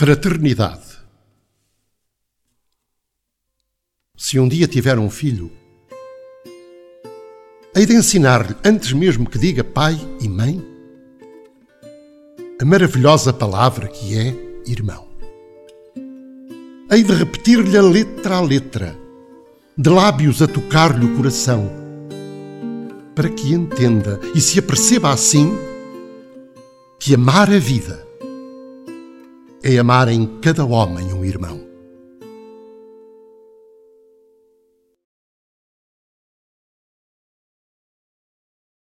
Fraternidade. Se um dia tiver um filho, hei de ensinar-lhe, antes mesmo que diga pai e mãe, a maravilhosa palavra que é irmão. Hei de repetir-lhe a letra a letra, de lábios a tocar-lhe o coração, para que entenda e se aperceba assim que amar a vida é amar em cada homem um irmão.